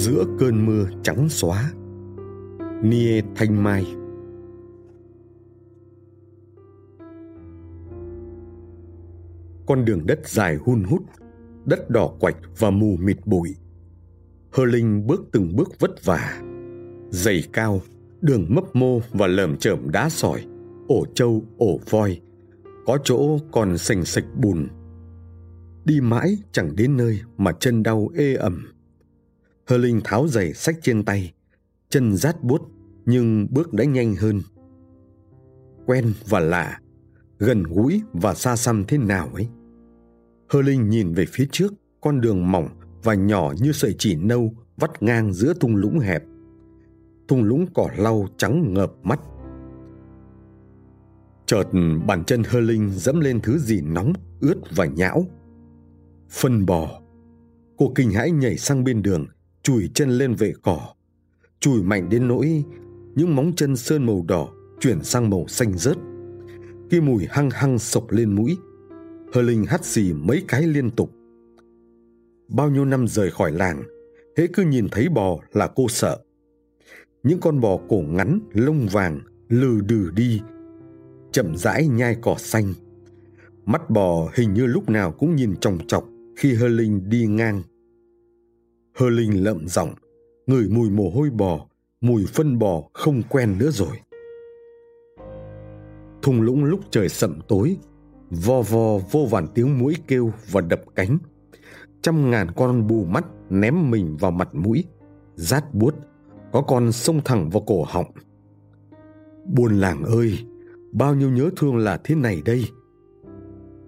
giữa cơn mưa trắng xóa. Nie thanh mai. Con đường đất dài hun hút, đất đỏ quạch và mù mịt bụi. Hơ linh bước từng bước vất vả. Dày cao, đường mấp mô và lởm chởm đá sỏi, ổ trâu, ổ voi. Có chỗ còn sành sạch bùn. Đi mãi chẳng đến nơi mà chân đau ê ẩm hơ linh tháo giày sách trên tay chân rát bút, nhưng bước đã nhanh hơn. Quen và lạ gần gũi và xa xăm thế nào ấy? Hơ linh nhìn về phía trước con đường mỏng và nhỏ như sợi chỉ nâu vắt ngang giữa thung lũng hẹp. Thung lũng cỏ lau trắng ngợp mắt. Chợt bàn chân hơ linh dẫm lên thứ gì nóng ướt và nhão. Phân bò. Cô kinh hãi nhảy sang bên đường chùi chân lên vệ cỏ. Chùi mạnh đến nỗi những móng chân sơn màu đỏ chuyển sang màu xanh rớt. Khi mùi hăng hăng sộc lên mũi. Hờ linh hắt xì mấy cái liên tục. Bao nhiêu năm rời khỏi làng, hễ cứ nhìn thấy bò là cô sợ. Những con bò cổ ngắn, lông vàng, lừ đừ đi, chậm rãi nhai cỏ xanh. Mắt bò hình như lúc nào cũng nhìn chòng chọc khi hơ linh đi ngang hơ linh lậm giọng, ngửi mùi mồ hôi bò, mùi phân bò không quen nữa rồi. Thung lũng lúc trời sậm tối, vo vo vô vàn tiếng mũi kêu và đập cánh. Trăm ngàn con bù mắt ném mình vào mặt mũi, rát buốt, có con xông thẳng vào cổ họng. Buồn làng ơi, bao nhiêu nhớ thương là thế này đây?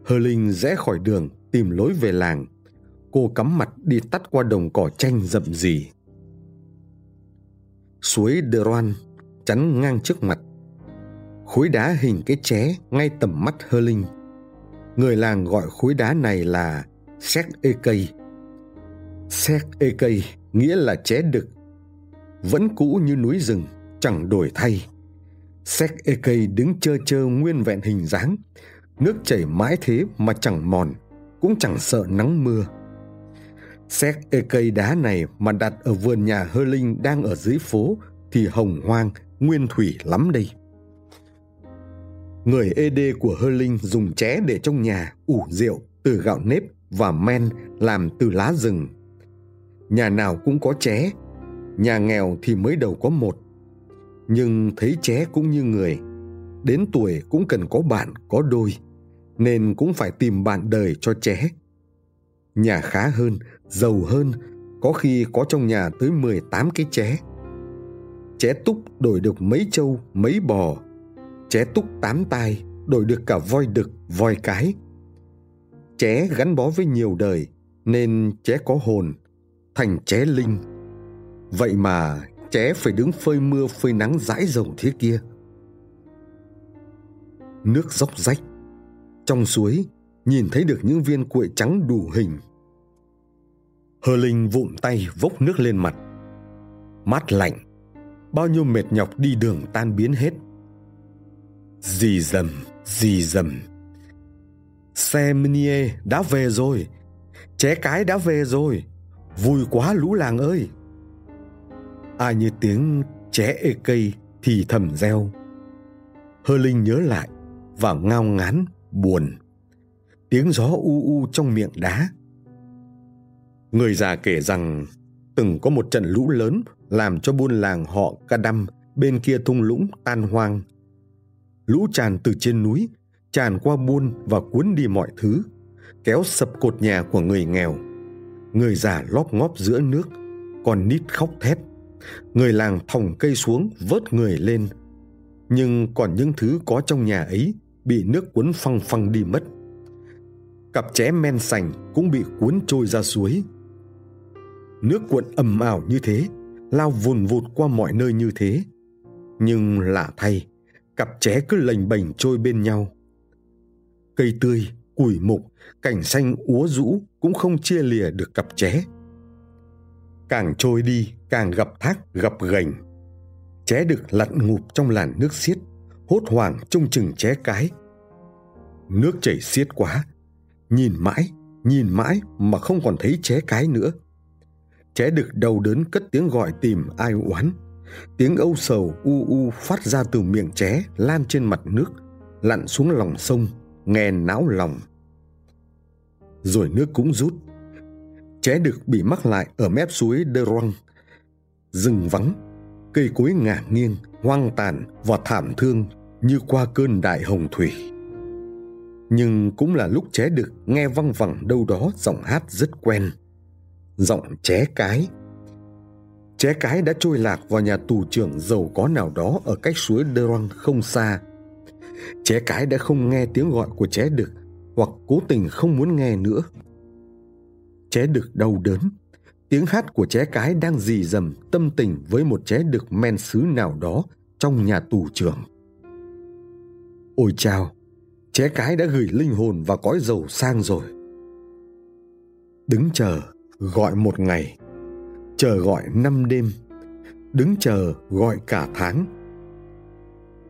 Hơ linh rẽ khỏi đường tìm lối về làng cô cắm mặt đi tắt qua đồng cỏ tranh rậm rì. Suối đờ chắn ngang trước mặt. Khối đá hình cái ché ngay tầm mắt hơ linh. Người làng gọi khối đá này là xét ê cây. Xét ê cây nghĩa là ché đực, vẫn cũ như núi rừng, chẳng đổi thay. Xét ê cây đứng chơ chơ nguyên vẹn hình dáng, nước chảy mãi thế mà chẳng mòn, cũng chẳng sợ nắng mưa xét ê cây đá này mà đặt ở vườn nhà hơ linh đang ở dưới phố thì hồng hoang, nguyên thủy lắm đây. Người ê đê của hơ linh dùng ché để trong nhà ủ rượu, từ gạo nếp và men làm từ lá rừng. Nhà nào cũng có ché, nhà nghèo thì mới đầu có một. Nhưng thấy ché cũng như người, đến tuổi cũng cần có bạn, có đôi, nên cũng phải tìm bạn đời cho ché. Nhà khá hơn giàu hơn, có khi có trong nhà tới 18 cái ché. Ché túc đổi được mấy trâu, mấy bò. Ché túc tám tai, đổi được cả voi đực, voi cái. Ché gắn bó với nhiều đời, nên ché có hồn, thành ché linh. Vậy mà ché phải đứng phơi mưa, phơi nắng dãi rồng thế kia. Nước dốc rách. Trong suối, nhìn thấy được những viên cuội trắng đủ hình. Hờ linh vụn tay vốc nước lên mặt. Mát lạnh, bao nhiêu mệt nhọc đi đường tan biến hết. Dì dầm dì dầm. Xe minier đã về rồi ché cái đã về rồi. Vui quá lũ làng ơi. Ai như tiếng ché ê cây thì thầm reo. Hơ linh nhớ lại và ngao ngán, buồn. Tiếng gió u u trong miệng đá người già kể rằng, từng có một trận lũ lớn làm cho buôn làng họ ca đăm bên kia thung lũng tan hoang. Lũ tràn từ trên núi, tràn qua buôn và cuốn đi mọi thứ, kéo sập cột nhà của người nghèo. Người già lóp ngóp giữa nước còn nít khóc thét. Người làng thòng cây xuống, vớt người lên. Nhưng còn những thứ có trong nhà ấy bị nước cuốn phăng phăng đi mất. Cặp ché men sành cũng bị cuốn trôi ra suối nước cuộn ầm ảo như thế, lao vùn vụt qua mọi nơi như thế. Nhưng lạ thay, cặp ché cứ lềnh bềnh trôi bên nhau. Cây tươi, củi mục cảnh xanh, úa rũ cũng không chia lìa được cặp ché càng trôi đi, càng gặp thác, gặp gành. Ché được lặn ngụp trong làn nước xiết, hốt hoảng trông chừng ché cái. Nước chảy xiết quá, nhìn mãi nhìn mãi mà không còn thấy ché cái nữa. Ché đực đau đớn cất tiếng gọi tìm ai oán. Tiếng âu sầu u u phát ra từ miệng ché lan trên mặt nước, lặn xuống lòng sông, nghe não lòng. Rồi nước cũng rút. Ché đực bị mắc lại ở mép suối đơ Roang. Rừng vắng, cây cối ngả nghiêng, hoang tàn và thảm thương như qua cơn đại hồng thủy. Nhưng cũng là lúc ché đực nghe văng vẳng đâu đó giọng hát rất quen. Giọng ché cái. Ché cái đã trôi lạc vào nhà tù trưởng giàu có nào đó ở cách suối Đơ Răng không xa. Ché cái đã không nghe tiếng gọi của ché đực hoặc cố tình không muốn nghe nữa. Ché đực đau đớn, tiếng hát của ché cái đang dì dầm tâm tình với một ché đực men xứ nào đó trong nhà tù trưởng. Ôi chao, ché cái đã gửi linh hồn và cõi dầu sang rồi. Đứng chờ, gọi một ngày, chờ gọi năm đêm, đứng chờ gọi cả tháng.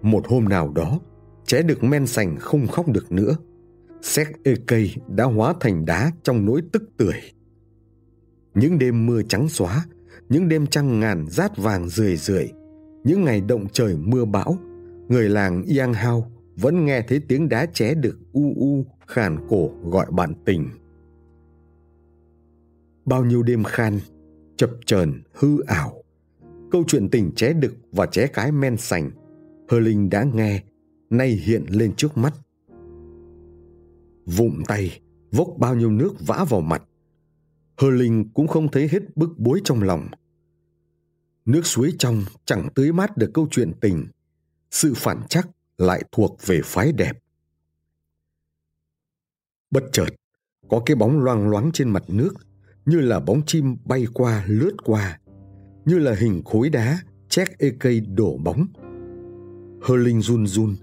Một hôm nào đó, trẻ được men sành không khóc được nữa. Xét ê cây đã hóa thành đá trong nỗi tức tưởi. Những đêm mưa trắng xóa, những đêm trăng ngàn rát vàng rười rượi, những ngày động trời mưa bão, người làng Yang Hao vẫn nghe thấy tiếng đá ché được u u khàn cổ gọi bạn tình. Bao nhiêu đêm khan, chập chờn hư ảo, câu chuyện tình ché đực và ché cái men sành, Hơ Linh đã nghe, nay hiện lên trước mắt. Vụm tay, vốc bao nhiêu nước vã vào mặt. Hơ Linh cũng không thấy hết bức bối trong lòng. Nước suối trong chẳng tưới mát được câu chuyện tình, sự phản chắc lại thuộc về phái đẹp. Bất chợt, có cái bóng loang loáng trên mặt nước, như là bóng chim bay qua lướt qua, như là hình khối đá chét ê cây đổ bóng. Hơ Linh run run,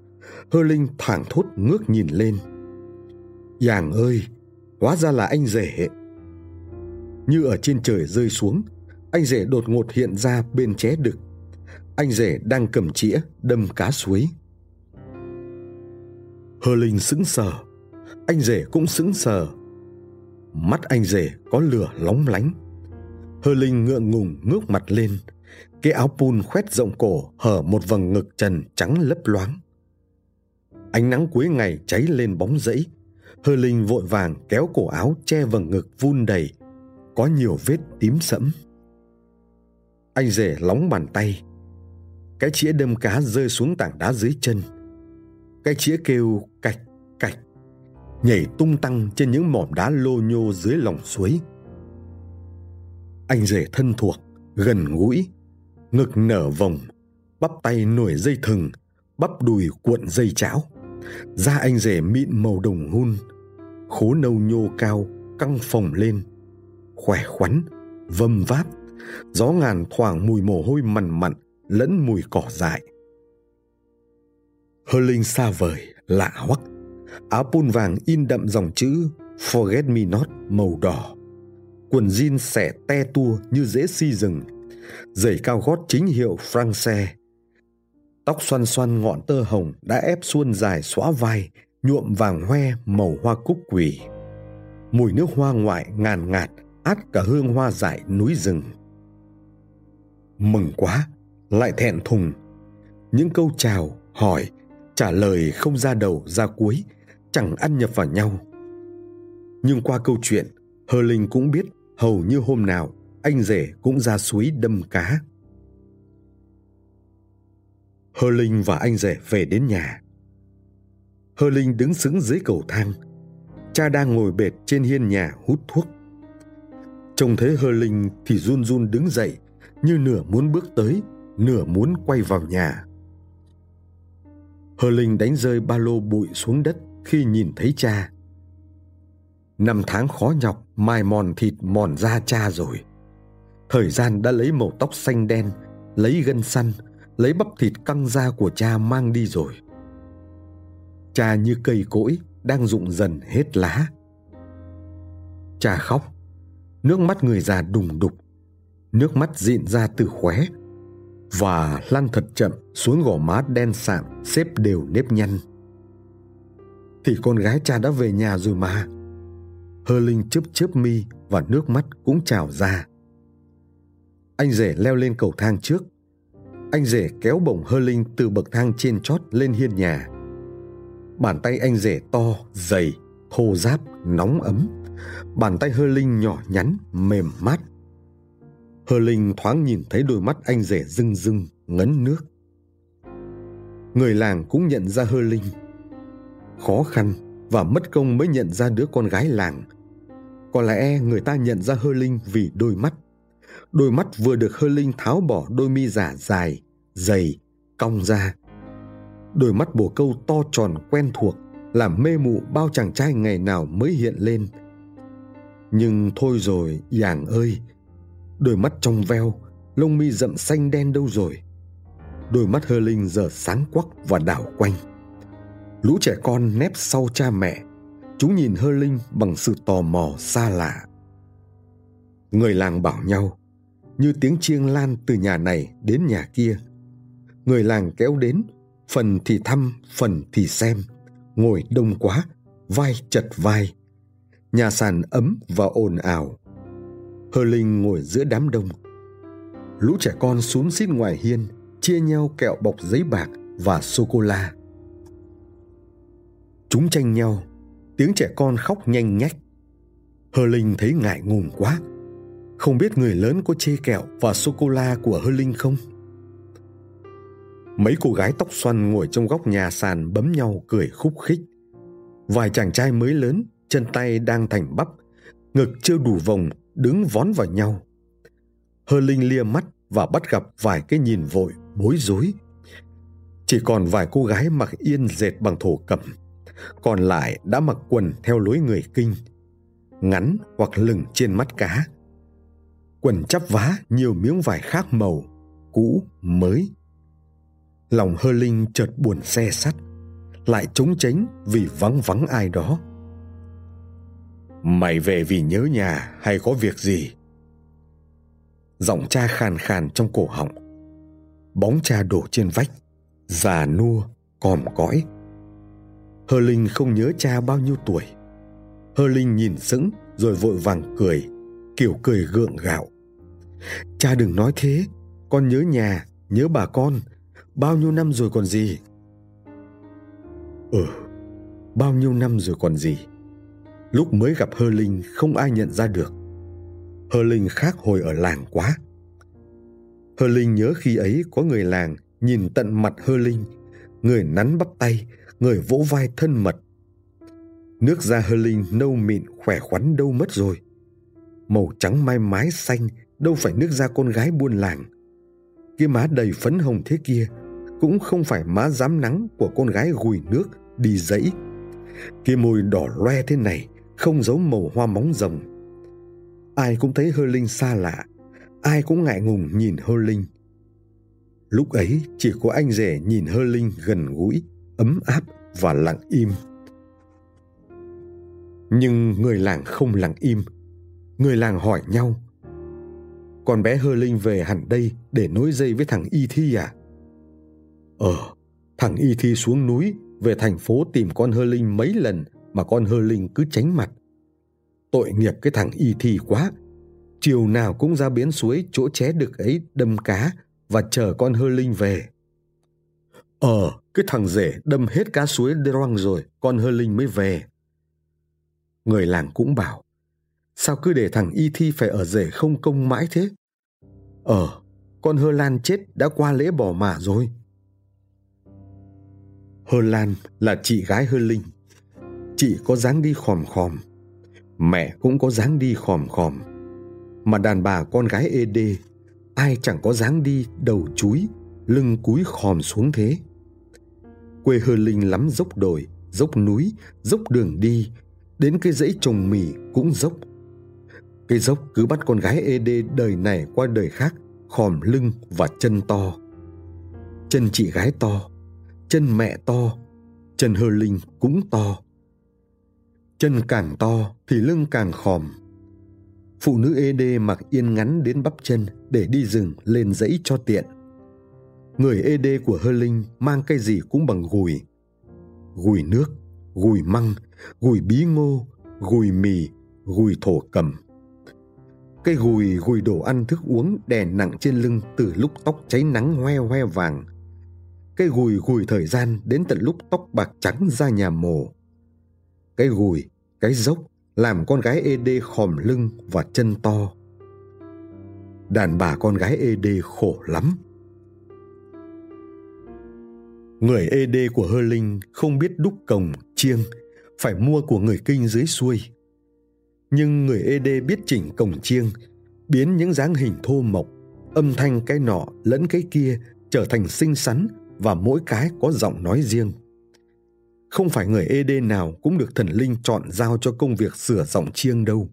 Hơ Linh thảng thốt ngước nhìn lên. Giàng ơi, hóa ra là anh rể. Như ở trên trời rơi xuống, anh rể đột ngột hiện ra bên ché đực. Anh rể đang cầm chĩa đâm cá suối. Hơ Linh sững sờ, anh rể cũng sững sờ. Mắt anh rể có lửa lóng lánh. Hơ Linh ngượng ngùng ngước mặt lên, cái áo pun khoét rộng cổ hở một vầng ngực trần trắng lấp loáng. Ánh nắng cuối ngày cháy lên bóng rẫy. Hơ Linh vội vàng kéo cổ áo che vầng ngực vun đầy, có nhiều vết tím sẫm. Anh rể lóng bàn tay. Cái chĩa đâm cá rơi xuống tảng đá dưới chân. Cái chĩa kêu cạch cạch, nhảy tung tăng trên những mỏm đá lô nhô dưới lòng suối. Anh rể thân thuộc, gần gũi, ngực nở vòng, bắp tay nổi dây thừng, bắp đùi cuộn dây cháo. Da anh rể mịn màu đồng hun, khố nâu nhô cao, căng phồng lên, khỏe khoắn, vâm váp, gió ngàn thoảng mùi mồ hôi mằn mặn lẫn mùi cỏ dại. Hơ linh xa vời, lạ hoắc, áo pun vàng in đậm dòng chữ Forget Me Not màu đỏ. Quần jean xẻ te tua như dễ si rừng, giày cao gót chính hiệu France Tóc xoăn xoăn ngọn tơ hồng đã ép xuôn dài xóa vai, nhuộm vàng hoe màu hoa cúc quỳ. Mùi nước hoa ngoại ngàn ngạt, át cả hương hoa dại núi rừng. Mừng quá, lại thẹn thùng. Những câu chào, hỏi, trả lời không ra đầu ra cuối, chẳng ăn nhập vào nhau. Nhưng qua câu chuyện, Hờ Linh cũng biết hầu như hôm nào anh rể cũng ra suối đâm cá. Hơ Linh và anh rể về đến nhà. Hơ Linh đứng sững dưới cầu thang. Cha đang ngồi bệt trên hiên nhà hút thuốc. Trông thấy Hơ Linh thì run run đứng dậy như nửa muốn bước tới, nửa muốn quay vào nhà. Hơ Linh đánh rơi ba lô bụi xuống đất khi nhìn thấy cha. Năm tháng khó nhọc, mài mòn thịt mòn da cha rồi. Thời gian đã lấy màu tóc xanh đen, lấy gân săn, lấy bắp thịt căng da của cha mang đi rồi. Cha như cây cỗi đang rụng dần hết lá. Cha khóc, nước mắt người già đùng đục, nước mắt dịn ra từ khóe và lăn thật chậm xuống gò má đen sạm xếp đều nếp nhăn. Thì con gái cha đã về nhà rồi mà. Hơ Linh chớp chớp mi và nước mắt cũng trào ra. Anh rể leo lên cầu thang trước. Anh rể kéo bổng hơ linh từ bậc thang trên chót lên hiên nhà. Bàn tay anh rể to, dày, thô ráp, nóng ấm. Bàn tay hơ linh nhỏ nhắn, mềm mát. Hơ linh thoáng nhìn thấy đôi mắt anh rể rưng rưng, ngấn nước. Người làng cũng nhận ra hơ linh. Khó khăn và mất công mới nhận ra đứa con gái làng. Có lẽ người ta nhận ra hơ linh vì đôi mắt. Đôi mắt vừa được hơ linh tháo bỏ đôi mi giả dài, dày, cong ra. Đôi mắt bồ câu to tròn quen thuộc làm mê mụ bao chàng trai ngày nào mới hiện lên. Nhưng thôi rồi, giàng ơi, đôi mắt trong veo, lông mi rậm xanh đen đâu rồi. Đôi mắt hơ linh giờ sáng quắc và đảo quanh. Lũ trẻ con nép sau cha mẹ, chúng nhìn hơ linh bằng sự tò mò xa lạ. Người làng bảo nhau, như tiếng chiêng lan từ nhà này đến nhà kia. Người làng kéo đến, phần thì thăm, phần thì xem, ngồi đông quá, vai chật vai. Nhà sàn ấm và ồn ào. Hơ Linh ngồi giữa đám đông. Lũ trẻ con xuống xít ngoài hiên, chia nhau kẹo bọc giấy bạc và sô-cô-la. Chúng tranh nhau, tiếng trẻ con khóc nhanh nhách. Hơ Linh thấy ngại ngùng quá. Không biết người lớn có chê kẹo và sô-cô-la của Hơ Linh không? Mấy cô gái tóc xoăn ngồi trong góc nhà sàn bấm nhau cười khúc khích. Vài chàng trai mới lớn, chân tay đang thành bắp, ngực chưa đủ vòng, đứng vón vào nhau. Hơ Linh lia mắt và bắt gặp vài cái nhìn vội, bối rối. Chỉ còn vài cô gái mặc yên dệt bằng thổ cẩm, còn lại đã mặc quần theo lối người kinh, ngắn hoặc lửng trên mắt cá. Quần chắp vá nhiều miếng vải khác màu, cũ, mới. Lòng hơ linh chợt buồn xe sắt, lại trống tránh vì vắng vắng ai đó. Mày về vì nhớ nhà hay có việc gì? Giọng cha khàn khàn trong cổ họng. Bóng cha đổ trên vách, già nua, còm cõi. Hơ Linh không nhớ cha bao nhiêu tuổi. Hơ Linh nhìn sững rồi vội vàng cười, kiểu cười gượng gạo. Cha đừng nói thế, con nhớ nhà, nhớ bà con, bao nhiêu năm rồi còn gì. Ừ, bao nhiêu năm rồi còn gì. Lúc mới gặp Hơ Linh không ai nhận ra được. Hơ Linh khác hồi ở làng quá. Hơ Linh nhớ khi ấy có người làng nhìn tận mặt Hơ Linh, người nắn bắp tay, người vỗ vai thân mật. Nước da Hơ Linh nâu mịn khỏe khoắn đâu mất rồi. Màu trắng mai mái xanh đâu phải nước da con gái buôn làng. Cái má đầy phấn hồng thế kia cũng không phải má dám nắng của con gái gùi nước đi dãy. Cái môi đỏ loe thế này không giấu màu hoa móng rồng. Ai cũng thấy Hơ Linh xa lạ, ai cũng ngại ngùng nhìn Hơ Linh. Lúc ấy chỉ có anh rể nhìn Hơ Linh gần gũi, ấm áp và lặng im. Nhưng người làng không lặng im. Người làng hỏi nhau. Con bé Hơ Linh về hẳn đây để nối dây với thằng Y Thi à? Ờ, thằng Y Thi xuống núi về thành phố tìm con Hơ Linh mấy lần mà con Hơ Linh cứ tránh mặt. Tội nghiệp cái thằng Y Thi quá. Chiều nào cũng ra bến suối chỗ ché được ấy đâm cá và chờ con Hơ Linh về. Ờ, cái thằng rể đâm hết cá suối Droang rồi, con Hơ Linh mới về. Người làng cũng bảo, sao cứ để thằng Y Thi phải ở rể không công mãi thế? Ờ, con Hơ Lan chết đã qua lễ bỏ mả rồi. Hơ Lan là chị gái Hơ Linh. Chị có dáng đi khòm khòm. Mẹ cũng có dáng đi khòm khòm. Mà đàn bà con gái ê đê, ai chẳng có dáng đi đầu chúi, lưng cúi khòm xuống thế. Quê Hơ Linh lắm dốc đồi, dốc núi, dốc đường đi, đến cái dãy trồng mì cũng dốc. Cái dốc cứ bắt con gái ê đê đời này qua đời khác, khòm lưng và chân to. Chân chị gái to, chân mẹ to, chân hơ linh cũng to. Chân càng to thì lưng càng khòm. Phụ nữ ê đê mặc yên ngắn đến bắp chân để đi rừng lên dãy cho tiện. Người ê đê của hơ linh mang cây gì cũng bằng gùi. Gùi nước, gùi măng, gùi bí ngô, gùi mì, gùi thổ cầm. Cây gùi gùi đồ ăn thức uống đè nặng trên lưng từ lúc tóc cháy nắng hoe hoe vàng. Cây gùi gùi thời gian đến tận lúc tóc bạc trắng ra nhà mồ. Cái gùi, cái dốc làm con gái ED khòm lưng và chân to. Đàn bà con gái ED khổ lắm. Người ED của Hơ Linh không biết đúc cồng, chiêng, phải mua của người kinh dưới xuôi. Nhưng người ED biết chỉnh cồng chiêng, biến những dáng hình thô mộc, âm thanh cái nọ lẫn cái kia trở thành xinh xắn và mỗi cái có giọng nói riêng. Không phải người ED nào cũng được thần linh chọn giao cho công việc sửa giọng chiêng đâu.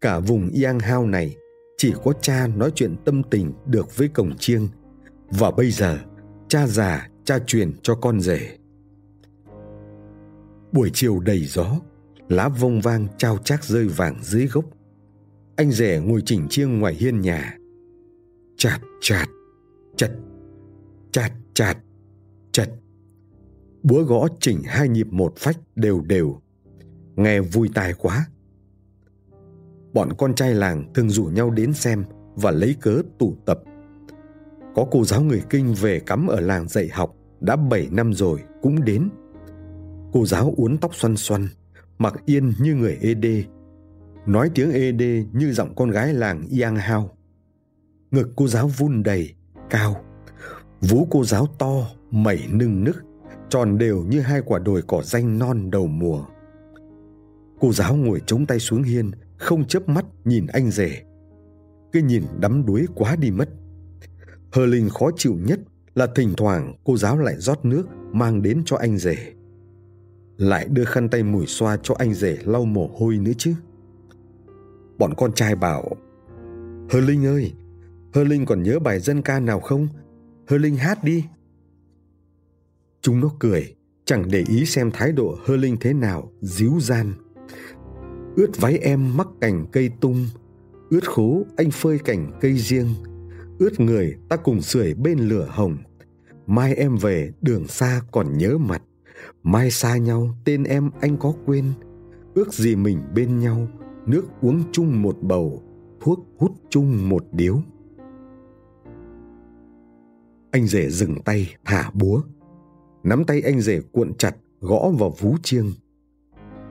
Cả vùng Yang Hao này chỉ có cha nói chuyện tâm tình được với cổng chiêng và bây giờ cha già cha truyền cho con rể. Buổi chiều đầy gió, lá vông vang trao chác rơi vàng dưới gốc. Anh rể ngồi chỉnh chiêng ngoài hiên nhà. Chạt chạt, chật, chạt chạt, chật. Búa gõ chỉnh hai nhịp một phách đều đều. Nghe vui tai quá. Bọn con trai làng thường rủ nhau đến xem và lấy cớ tụ tập. Có cô giáo người kinh về cắm ở làng dạy học đã bảy năm rồi cũng đến. Cô giáo uốn tóc xoăn xoăn, mặc yên như người ED, nói tiếng ED như giọng con gái làng Yang Hao. Ngực cô giáo vun đầy, cao. Vú cô giáo to, mẩy nưng nức, tròn đều như hai quả đồi cỏ danh non đầu mùa. Cô giáo ngồi chống tay xuống hiên, không chớp mắt nhìn anh rể. Cái nhìn đắm đuối quá đi mất. Hờ Linh khó chịu nhất là thỉnh thoảng cô giáo lại rót nước mang đến cho anh rể. Lại đưa khăn tay mùi xoa cho anh rể lau mồ hôi nữa chứ. Bọn con trai bảo Hơ Linh ơi, Hơ Linh còn nhớ bài dân ca nào không? Hơ Linh hát đi. Chúng nó cười, chẳng để ý xem thái độ Hơ Linh thế nào, díu gian. Ướt váy em mắc cành cây tung, ướt khố anh phơi cành cây riêng, ướt người ta cùng sưởi bên lửa hồng. Mai em về đường xa còn nhớ mặt, mai xa nhau tên em anh có quên, ước gì mình bên nhau, nước uống chung một bầu, thuốc hút chung một điếu. Anh rể dừng tay thả búa, nắm tay anh rể cuộn chặt gõ vào vú chiêng.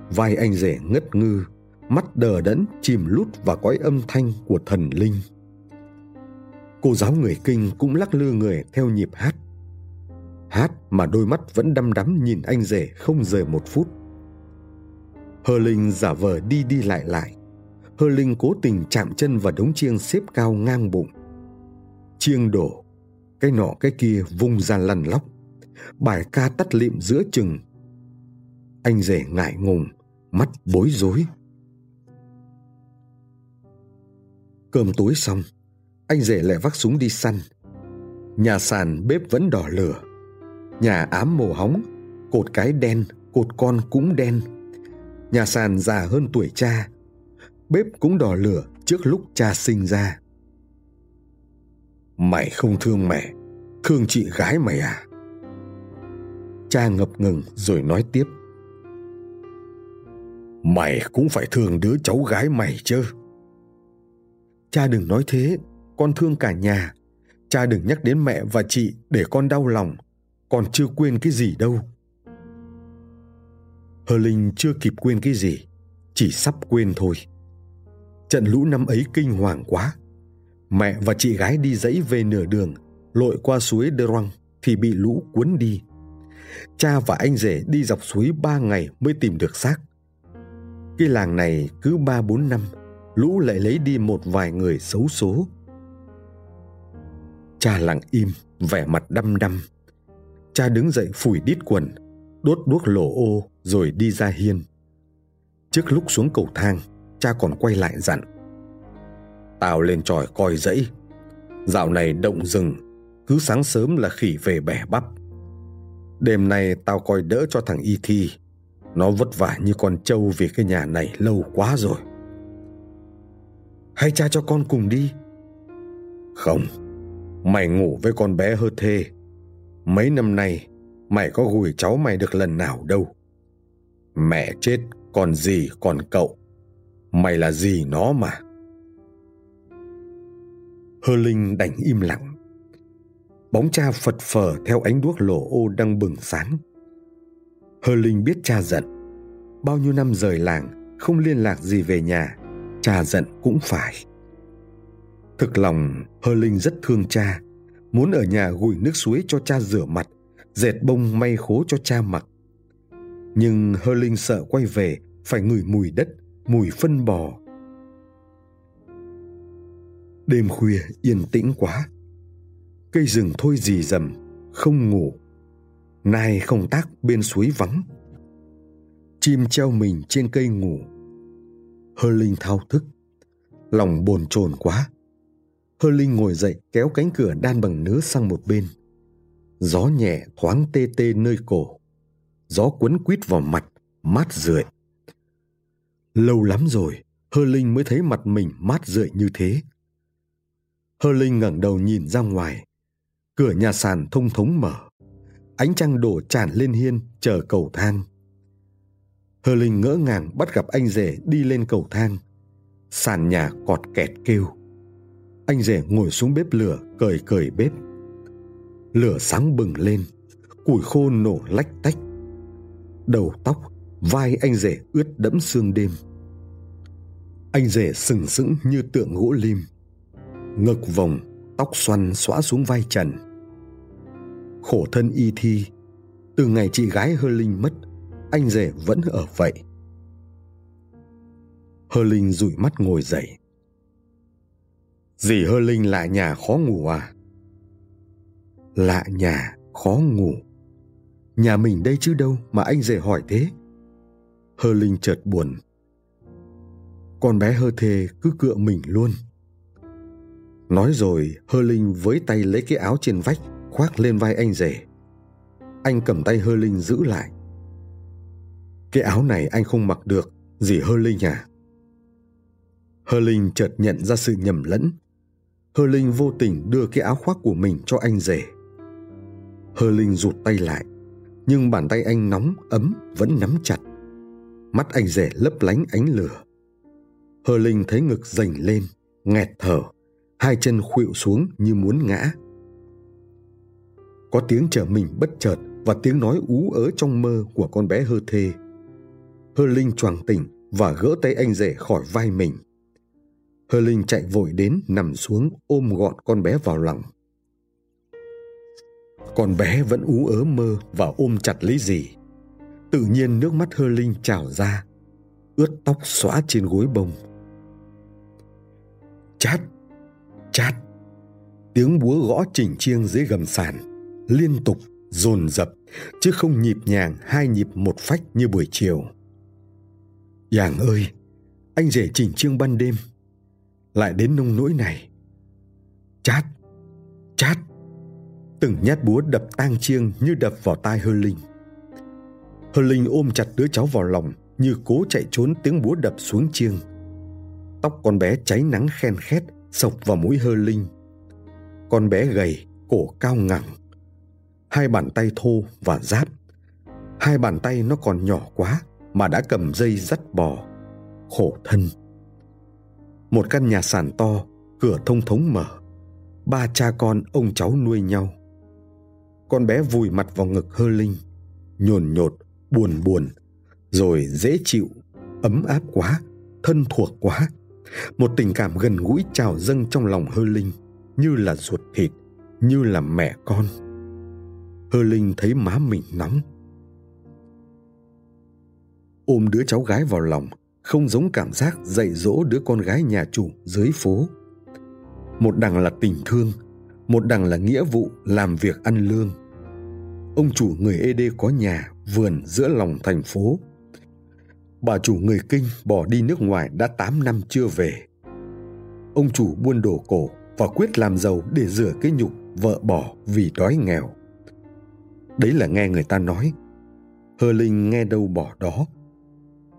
Vai anh rể ngất ngư, mắt đờ đẫn chìm lút vào cõi âm thanh của thần linh. Cô giáo người kinh cũng lắc lư người theo nhịp hát. Hát mà đôi mắt vẫn đăm đắm nhìn anh rể không rời một phút. hờ Linh giả vờ đi đi lại lại. hờ Linh cố tình chạm chân vào đống chiêng xếp cao ngang bụng. Chiêng đổ, cái nọ cái kia vung ra lăn lóc. Bài ca tắt lịm giữa chừng. Anh rể ngại ngùng, mắt bối rối. Cơm tối xong, anh rể lại vác súng đi săn. Nhà sàn bếp vẫn đỏ lửa. Nhà ám màu hóng, cột cái đen, cột con cũng đen. Nhà sàn già hơn tuổi cha. Bếp cũng đỏ lửa trước lúc cha sinh ra. Mày không thương mẹ, thương chị gái mày à? Cha ngập ngừng rồi nói tiếp. Mày cũng phải thương đứa cháu gái mày chứ. Cha đừng nói thế, con thương cả nhà. Cha đừng nhắc đến mẹ và chị để con đau lòng. Con chưa quên cái gì đâu. Hờ Linh chưa kịp quên cái gì, chỉ sắp quên thôi. Trận lũ năm ấy kinh hoàng quá. Mẹ và chị gái đi dãy về nửa đường, lội qua suối Đơ Răng thì bị lũ cuốn đi. Cha và anh rể đi dọc suối ba ngày mới tìm được xác. Cái làng này cứ ba bốn năm, lũ lại lấy đi một vài người xấu số. Cha lặng im, vẻ mặt đăm đăm. Cha đứng dậy phủi đít quần, đốt đuốc lổ ô rồi đi ra hiên. Trước lúc xuống cầu thang, cha còn quay lại dặn. Tao lên tròi coi dãy. Dạo này động rừng, cứ sáng sớm là khỉ về bẻ bắp. Đêm nay tao coi đỡ cho thằng Y Thi. Nó vất vả như con trâu vì cái nhà này lâu quá rồi. Hay cha cho con cùng đi? Không, Mày ngủ với con bé hơ thê. Mấy năm nay, mày có gùi cháu mày được lần nào đâu. Mẹ chết, còn gì còn cậu. Mày là gì nó mà. Hơ Linh đành im lặng. Bóng cha phật phờ theo ánh đuốc lổ ô đang bừng sáng. Hơ Linh biết cha giận. Bao nhiêu năm rời làng, không liên lạc gì về nhà, cha giận cũng phải. Thực lòng, Hơ Linh rất thương cha, muốn ở nhà gùi nước suối cho cha rửa mặt, dệt bông may khố cho cha mặc. Nhưng Hơ Linh sợ quay về phải ngửi mùi đất, mùi phân bò. Đêm khuya yên tĩnh quá. Cây rừng thôi gì dầm, không ngủ. Nai không tác bên suối vắng. Chim treo mình trên cây ngủ. Hơ Linh thao thức. Lòng bồn chồn quá. Hơ Linh ngồi dậy kéo cánh cửa đan bằng nứa sang một bên. Gió nhẹ thoáng tê tê nơi cổ. Gió quấn quýt vào mặt, mát rượi. Lâu lắm rồi, Hơ Linh mới thấy mặt mình mát rượi như thế. Hơ Linh ngẩng đầu nhìn ra ngoài. Cửa nhà sàn thông thống mở. Ánh trăng đổ tràn lên hiên chờ cầu thang. Hơ Linh ngỡ ngàng bắt gặp anh rể đi lên cầu thang. Sàn nhà cọt kẹt kêu. Anh rể ngồi xuống bếp lửa cởi cởi bếp. Lửa sáng bừng lên, củi khô nổ lách tách. Đầu tóc, vai anh rể ướt đẫm sương đêm. Anh rể sừng sững như tượng gỗ lim. Ngực vòng, tóc xoăn xõa xuống vai trần. Khổ thân y thi, từ ngày chị gái Hơ Linh mất, anh rể vẫn ở vậy. Hơ Linh dụi mắt ngồi dậy. Dì Hơ Linh lạ nhà khó ngủ à? Lạ nhà, khó ngủ. Nhà mình đây chứ đâu mà anh dề hỏi thế. Hơ Linh chợt buồn. Con bé hơ thề cứ cựa mình luôn. Nói rồi, Hơ Linh với tay lấy cái áo trên vách khoác lên vai anh rể. Anh cầm tay Hơ Linh giữ lại. Cái áo này anh không mặc được, gì Hơ Linh à? Hơ Linh chợt nhận ra sự nhầm lẫn. Hơ Linh vô tình đưa cái áo khoác của mình cho anh rể. Hơ Linh rụt tay lại, nhưng bàn tay anh nóng, ấm vẫn nắm chặt. Mắt anh rể lấp lánh ánh lửa. Hơ Linh thấy ngực dành lên, nghẹt thở, hai chân khuỵu xuống như muốn ngã. Có tiếng trở mình bất chợt và tiếng nói ú ớ trong mơ của con bé Hơ Thê. Hơ Linh choàng tỉnh và gỡ tay anh rể khỏi vai mình. Hơ Linh chạy vội đến nằm xuống ôm gọn con bé vào lòng. Con bé vẫn ú ớ mơ và ôm chặt lấy gì. Tự nhiên nước mắt Hơ Linh trào ra, ướt tóc xóa trên gối bông. Chát, chát, tiếng búa gõ chỉnh chiêng dưới gầm sàn, liên tục, dồn dập, chứ không nhịp nhàng hai nhịp một phách như buổi chiều. Giàng ơi, anh rể chỉnh chiêng ban đêm, lại đến nông nỗi này. Chát, chát, từng nhát búa đập tang chiêng như đập vào tai Hơ Linh. Hơ Linh ôm chặt đứa cháu vào lòng như cố chạy trốn tiếng búa đập xuống chiêng. Tóc con bé cháy nắng khen khét sộc vào mũi Hơ Linh. Con bé gầy, cổ cao ngẳng. Hai bàn tay thô và giáp. Hai bàn tay nó còn nhỏ quá mà đã cầm dây dắt bò. Khổ thân. Một căn nhà sàn to, cửa thông thống mở. Ba cha con ông cháu nuôi nhau. Con bé vùi mặt vào ngực hơ linh nhồn nhột buồn buồn rồi dễ chịu ấm áp quá thân thuộc quá. Một tình cảm gần gũi trào dâng trong lòng hơ linh như là ruột thịt như là mẹ con. Hơ linh thấy má mình nóng. Ôm đứa cháu gái vào lòng không giống cảm giác dạy dỗ đứa con gái nhà chủ dưới phố. Một đằng là tình thương, một đằng là nghĩa vụ làm việc ăn lương. Ông chủ người ed có nhà vườn giữa lòng thành phố. Bà chủ người kinh bỏ đi nước ngoài đã 8 năm chưa về. Ông chủ buôn đồ cổ và quyết làm giàu để rửa cái nhục vợ bỏ vì đói nghèo. Đấy là nghe người ta nói, hơ linh nghe đâu bỏ đó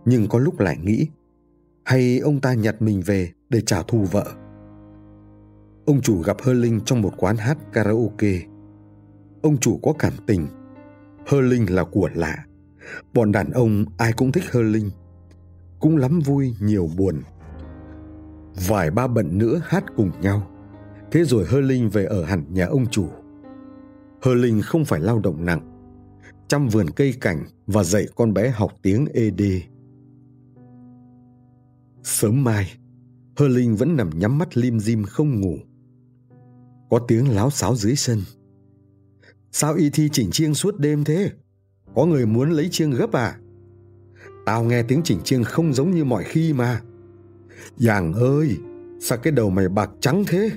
nhưng có lúc lại nghĩ hay ông ta nhặt mình về để trả thù vợ? Ông chủ gặp hơ linh trong một quán hát karaoke. Ông chủ có cảm tình. Hơ linh là của lạ. Bọn đàn ông ai cũng thích hơ linh. Cũng lắm vui nhiều buồn. Vài ba bận nữa hát cùng nhau. Thế rồi Hơ Linh về ở hẳn nhà ông chủ. Hơ Linh không phải lao động nặng, chăm vườn cây cảnh và dạy con bé học tiếng ED. Sớm mai, Hơ Linh vẫn nằm nhắm mắt lim dim không ngủ. Có tiếng láo xáo dưới sân. Sao y thi chỉnh chiêng suốt đêm thế? Có người muốn lấy chiêng gấp à? Tao nghe tiếng chỉnh chiêng không giống như mọi khi mà. Giàng ơi, sao cái đầu mày bạc trắng thế?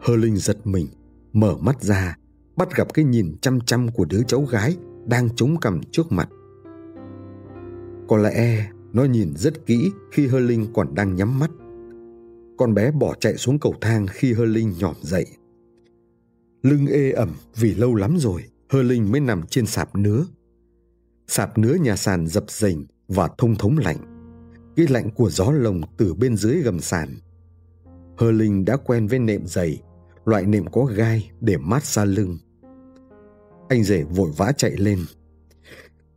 Hơ Linh giật mình, mở mắt ra, bắt gặp cái nhìn chăm chăm của đứa cháu gái đang chống cằm trước mặt. Có lẽ nó nhìn rất kỹ khi Hơ Linh còn đang nhắm mắt. Con bé bỏ chạy xuống cầu thang khi Hơ Linh nhỏm dậy. Lưng ê ẩm vì lâu lắm rồi, Hơ Linh mới nằm trên sạp nứa. Sạp nứa nhà sàn dập dềnh và thông thống lạnh. Cái lạnh của gió lồng từ bên dưới gầm sàn. Hơ Linh đã quen với nệm dày, loại nệm có gai để mát xa lưng. Anh rể vội vã chạy lên.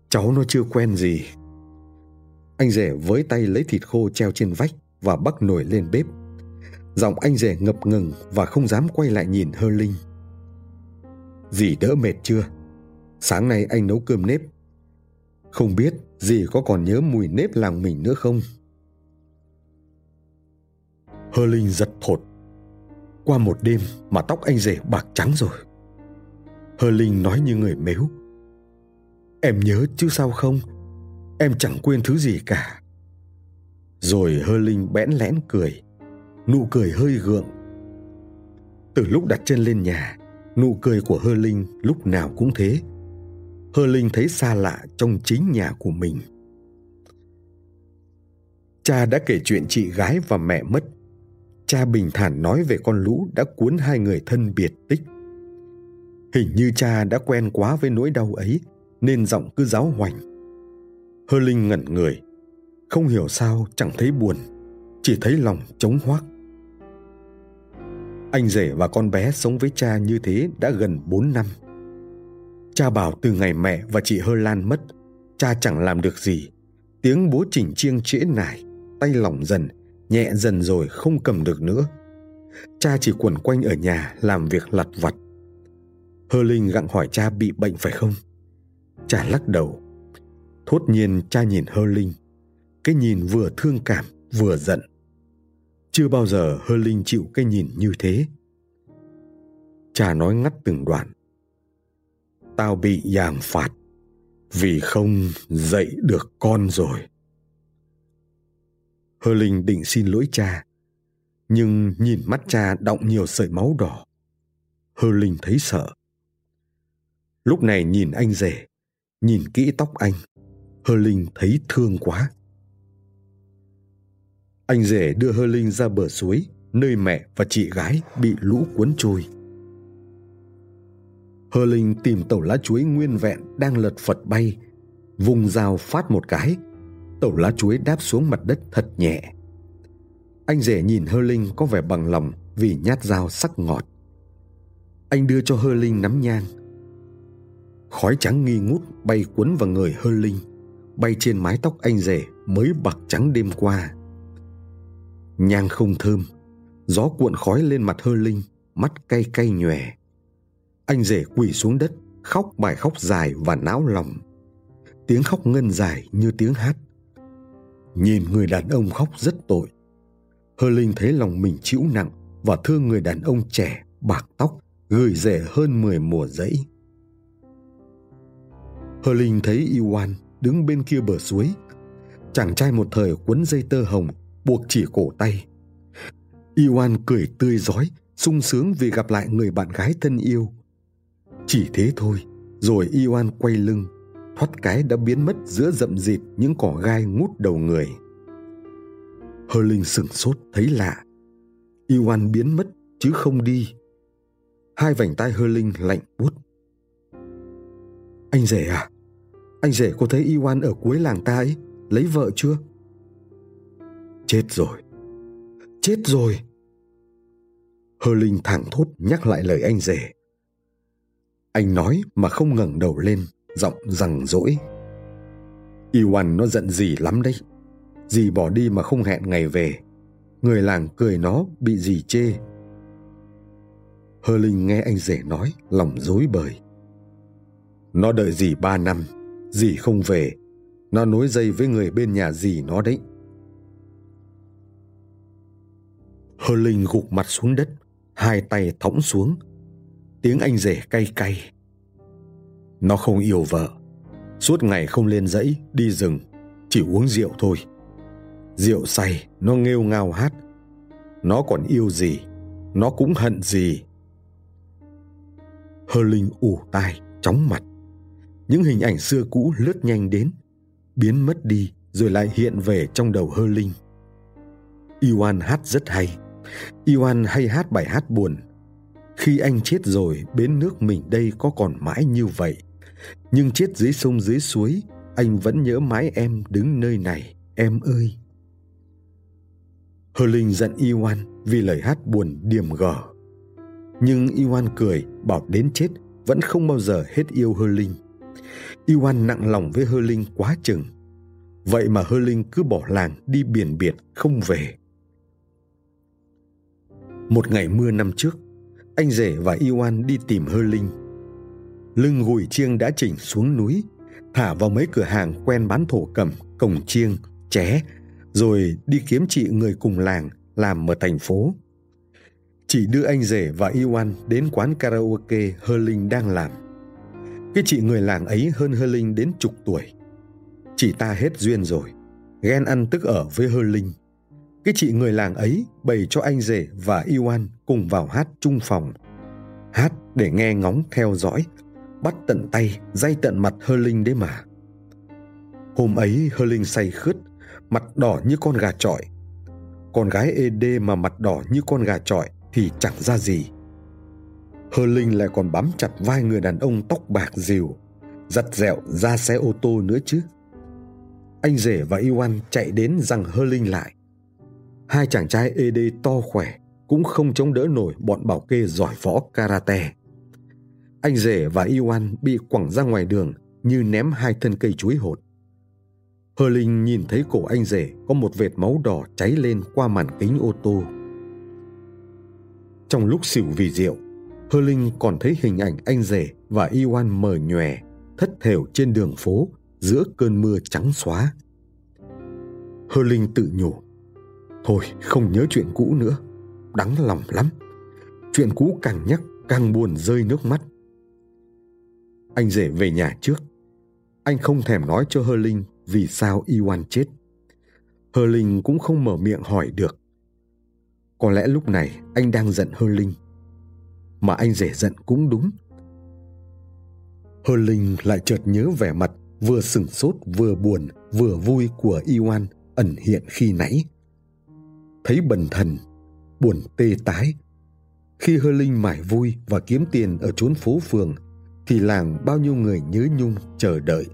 Cháu nó chưa quen gì. Anh rể với tay lấy thịt khô treo trên vách và bắc nổi lên bếp. Giọng anh rể ngập ngừng và không dám quay lại nhìn Hơ Linh. Dì đỡ mệt chưa? Sáng nay anh nấu cơm nếp. Không biết dì có còn nhớ mùi nếp làng mình nữa không? Hơ Linh giật thột. Qua một đêm mà tóc anh rể bạc trắng rồi. Hơ Linh nói như người mếu. Em nhớ chứ sao không? Em chẳng quên thứ gì cả. Rồi Hơ Linh bẽn lẽn cười, nụ cười hơi gượng. Từ lúc đặt chân lên nhà, nụ cười của Hơ Linh lúc nào cũng thế. Hơ Linh thấy xa lạ trong chính nhà của mình. Cha đã kể chuyện chị gái và mẹ mất. Cha bình thản nói về con lũ đã cuốn hai người thân biệt tích. Hình như cha đã quen quá với nỗi đau ấy, nên giọng cứ giáo hoành. Hơ Linh ngẩn người, không hiểu sao chẳng thấy buồn, chỉ thấy lòng trống hoác. Anh rể và con bé sống với cha như thế đã gần 4 năm. Cha bảo từ ngày mẹ và chị Hơ Lan mất, cha chẳng làm được gì. Tiếng bố chỉnh chiêng trễ nải, tay lỏng dần, nhẹ dần rồi không cầm được nữa. Cha chỉ quẩn quanh ở nhà làm việc lặt vặt. Hơ Linh gặng hỏi cha bị bệnh phải không? Cha lắc đầu. Thốt nhiên cha nhìn Hơ Linh. Cái nhìn vừa thương cảm vừa giận. Chưa bao giờ Hơ Linh chịu cái nhìn như thế. Cha nói ngắt từng đoạn. Tao bị giảm phạt vì không dạy được con rồi. Hơ Linh định xin lỗi cha, nhưng nhìn mắt cha đọng nhiều sợi máu đỏ. Hơ Linh thấy sợ. Lúc này nhìn anh rể, nhìn kỹ tóc anh, Hơ Linh thấy thương quá. Anh rể đưa Hơ Linh ra bờ suối, nơi mẹ và chị gái bị lũ cuốn trôi. Hơ Linh tìm tẩu lá chuối nguyên vẹn đang lật phật bay, vùng dao phát một cái, tẩu lá chuối đáp xuống mặt đất thật nhẹ. Anh rể nhìn Hơ Linh có vẻ bằng lòng vì nhát dao sắc ngọt. Anh đưa cho Hơ Linh nắm nhang. Khói trắng nghi ngút bay cuốn vào người Hơ Linh, bay trên mái tóc anh rể mới bạc trắng đêm qua. Nhang không thơm, gió cuộn khói lên mặt Hơ Linh, mắt cay cay nhòe. Anh rể quỳ xuống đất, khóc bài khóc dài và não lòng. Tiếng khóc ngân dài như tiếng hát. Nhìn người đàn ông khóc rất tội. Hơ Linh thấy lòng mình chịu nặng và thương người đàn ông trẻ, bạc tóc, gửi rể hơn 10 mùa dẫy. Hơ Linh thấy Iwan đứng bên kia bờ suối. Chàng trai một thời quấn dây tơ hồng, buộc chỉ cổ tay. Iwan cười tươi rói, sung sướng vì gặp lại người bạn gái thân yêu. Chỉ thế thôi, rồi Iwan quay lưng, thoát cái đã biến mất giữa rậm rịt những cỏ gai ngút đầu người. Hơ Linh sửng sốt thấy lạ. Iwan biến mất chứ không đi. Hai vành tay Hơ Linh lạnh buốt. Anh rể à? Anh rể có thấy Iwan ở cuối làng ta ấy lấy vợ chưa? Chết rồi. Chết rồi. Hơ Linh thẳng thốt nhắc lại lời anh rể. Anh nói mà không ngẩng đầu lên, giọng rằng dỗi. Iwan nó giận gì lắm đấy. Dì bỏ đi mà không hẹn ngày về. người làng cười nó bị gì chê. Hơ Linh nghe anh rể nói, lòng dối bời. Nó đợi dì ba năm, dì không về, nó nối dây với người bên nhà dì nó đấy. Hơ Linh gục mặt xuống đất, hai tay thõng xuống. Tiếng anh rể cay cay. Nó không yêu vợ, suốt ngày không lên dãy, đi rừng, chỉ uống rượu thôi. Rượu say, nó nghêu ngao hát. Nó còn yêu gì, nó cũng hận gì. Hơ Linh ủ tai, chóng mặt. Những hình ảnh xưa cũ lướt nhanh đến, biến mất đi rồi lại hiện về trong đầu Hơ Linh. Iwan hát rất hay. Iwan hay hát bài hát buồn. Khi anh chết rồi, bến nước mình đây có còn mãi như vậy. Nhưng chết dưới sông dưới suối, anh vẫn nhớ mãi em đứng nơi này, em ơi. Hơ Linh giận Iwan vì lời hát buồn điềm gở. Nhưng Iwan cười bảo đến chết vẫn không bao giờ hết yêu Hơ Linh. Iwan nặng lòng với Hơ Linh quá chừng. Vậy mà Hơ Linh cứ bỏ làng đi biển biệt không về. Một ngày mưa năm trước, anh rể và Iwan đi tìm Hơ Linh. Lưng gùi chiêng đã chỉnh xuống núi, thả vào mấy cửa hàng quen bán thổ cẩm, cổng chiêng, ché, rồi đi kiếm chị người cùng làng làm ở thành phố. Chị đưa anh rể và Iwan đến quán karaoke Hơ Linh đang làm. Cái chị người làng ấy hơn Hơ Linh đến chục tuổi. Chị ta hết duyên rồi, ghen ăn tức ở với Hơ Linh. Cái chị người làng ấy bày cho anh rể và Iwan cùng vào hát chung phòng. Hát để nghe ngóng theo dõi, bắt tận tay, dây tận mặt Hơ Linh đấy mà. Hôm ấy Hơ Linh say khướt, mặt đỏ như con gà trọi. Con gái ED mà mặt đỏ như con gà trọi thì chẳng ra gì. Hơ Linh lại còn bám chặt vai người đàn ông tóc bạc dìu, giặt dẹo ra xe ô tô nữa chứ. Anh rể và Iwan chạy đến rằng Hơ Linh lại. Hai chàng trai ED to khỏe cũng không chống đỡ nổi bọn bảo kê giỏi võ karate. Anh rể và Iwan bị quẳng ra ngoài đường như ném hai thân cây chuối hột. Hơ Linh nhìn thấy cổ anh rể có một vệt máu đỏ cháy lên qua màn kính ô tô. Trong lúc xỉu vì rượu, Hơ Linh còn thấy hình ảnh anh rể và Iwan mờ nhòe, thất thểu trên đường phố giữa cơn mưa trắng xóa. Hơ Linh tự nhủ, thôi không nhớ chuyện cũ nữa, đắng lòng lắm. Chuyện cũ càng nhắc càng buồn rơi nước mắt. Anh rể về nhà trước. Anh không thèm nói cho Hơ Linh vì sao Iwan chết. Hơ Linh cũng không mở miệng hỏi được. Có lẽ lúc này anh đang giận Hơ Linh. Mà anh rể giận cũng đúng. Hơ Linh lại chợt nhớ vẻ mặt vừa sừng sốt vừa buồn vừa vui của Iwan ẩn hiện khi nãy. Thấy bần thần, buồn tê tái. Khi Hơ Linh mải vui và kiếm tiền ở chốn phố phường thì làng bao nhiêu người nhớ nhung chờ đợi.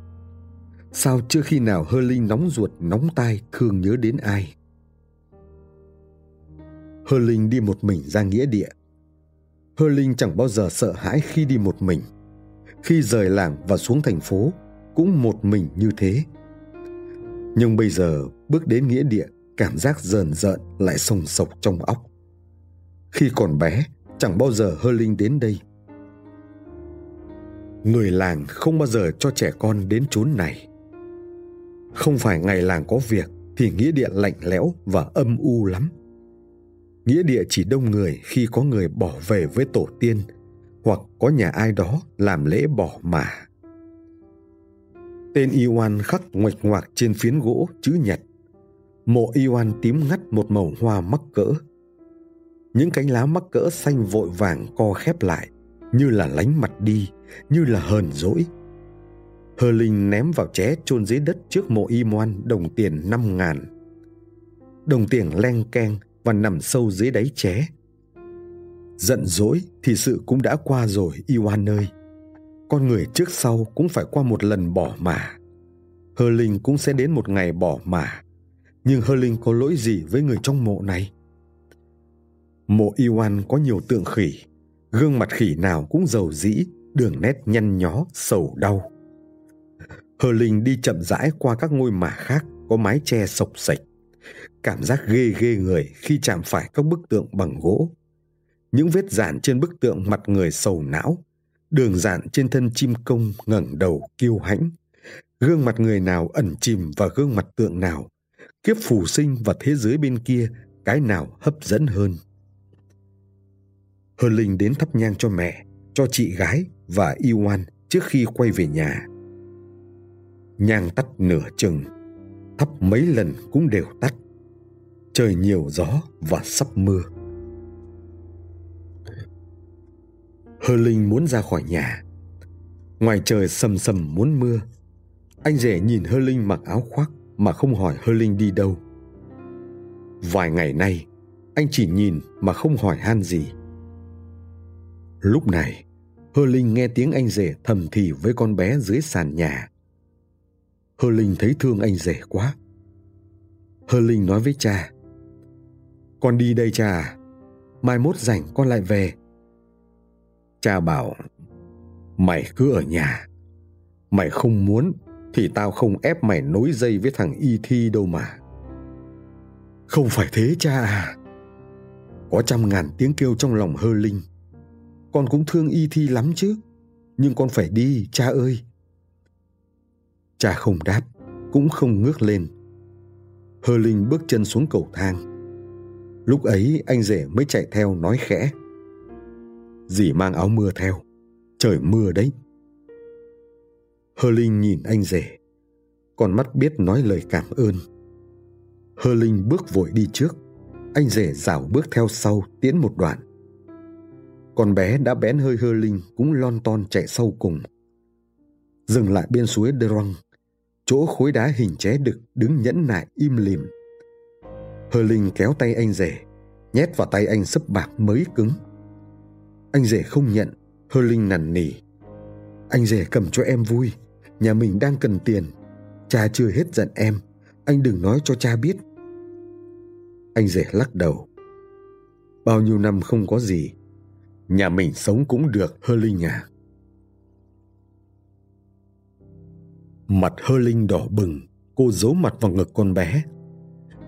Sao chưa khi nào Hơ Linh nóng ruột nóng tai thương nhớ đến ai? Hơ Linh đi một mình ra nghĩa địa. Hơ Linh chẳng bao giờ sợ hãi khi đi một mình. Khi rời làng và xuống thành phố cũng một mình như thế. Nhưng bây giờ bước đến nghĩa địa, cảm giác rờn rợn lại sồng sộc trong óc. Khi còn bé, chẳng bao giờ Hơ Linh đến đây. Người làng không bao giờ cho trẻ con đến chốn này. Không phải ngày làng có việc thì nghĩa địa lạnh lẽo và âm u lắm. Nghĩa địa chỉ đông người khi có người bỏ về với tổ tiên hoặc có nhà ai đó làm lễ bỏ mả. Tên Iwan khắc ngoạch ngoạc trên phiến gỗ chữ nhật. Mộ Iwan tím ngắt một màu hoa mắc cỡ. Những cánh lá mắc cỡ xanh vội vàng co khép lại, như là lánh mặt đi, như là hờn dỗi. Hờ Linh ném vào ché chôn dưới đất trước mộ Iwan đồng tiền năm ngàn. Đồng tiền len keng và nằm sâu dưới đáy ché. Giận dỗi thì sự cũng đã qua rồi, Iwan ơi. Con người trước sau cũng phải qua một lần bỏ mà. Hơ linh cũng sẽ đến một ngày bỏ mà. Nhưng hơ linh có lỗi gì với người trong mộ này? Mộ iwan có nhiều tượng khỉ. Gương mặt khỉ nào cũng giàu dĩ, đường nét nhăn nhó, sầu đau. Hơ linh đi chậm rãi qua các ngôi mả khác có mái che sộc sạch. Cảm giác ghê ghê người khi chạm phải các bức tượng bằng gỗ. Những vết dạn trên bức tượng mặt người sầu não, đường dạn trên thân chim công ngẩng đầu kiêu hãnh. Gương mặt người nào ẩn chìm và gương mặt tượng nào, kiếp phù sinh và thế giới bên kia, cái nào hấp dẫn hơn. Hờ Linh đến thắp nhang cho mẹ, cho chị gái và Iwan trước khi quay về nhà. Nhang tắt nửa chừng, thắp mấy lần cũng đều tắt. Trời nhiều gió và sắp mưa. Hơ Linh muốn ra khỏi nhà. Ngoài trời sầm sầm muốn mưa. Anh rể nhìn Hơ Linh mặc áo khoác mà không hỏi Hơ Linh đi đâu. Vài ngày nay, anh chỉ nhìn mà không hỏi han gì. Lúc này, Hơ Linh nghe tiếng anh rể thầm thì với con bé dưới sàn nhà. Hơ Linh thấy thương anh rể quá. Hơ Linh nói với cha. Con đi đây cha? Mai mốt rảnh con lại về. Cha bảo, mày cứ ở nhà. Mày không muốn thì tao không ép mày nối dây với thằng Y Thi đâu mà. Không phải thế cha à. Có trăm ngàn tiếng kêu trong lòng hơ linh. Con cũng thương Y Thi lắm chứ. Nhưng con phải đi, cha ơi. Cha không đáp, cũng không ngước lên. Hơ linh bước chân xuống cầu thang. Lúc ấy anh rể mới chạy theo nói khẽ. Dì mang áo mưa theo. Trời mưa đấy. Hơ linh nhìn anh rể. Con mắt biết nói lời cảm ơn. Hơ linh bước vội đi trước. Anh rể rảo bước theo sau tiến một đoạn. Con bé đã bén hơi hơ linh cũng lon ton chạy sau cùng. Dừng lại bên suối Drong, chỗ khối đá hình ché đực đứng nhẫn nại im lìm. Hơ linh kéo tay anh rể, nhét vào tay anh sấp bạc mới cứng. Anh rể không nhận, hơ linh nằn nỉ. Anh rể cầm cho em vui, nhà mình đang cần tiền. Cha chưa hết giận em, anh đừng nói cho cha biết. Anh rể lắc đầu. Bao nhiêu năm không có gì, nhà mình sống cũng được hơ linh à. Mặt hơ linh đỏ bừng, cô giấu mặt vào ngực con bé.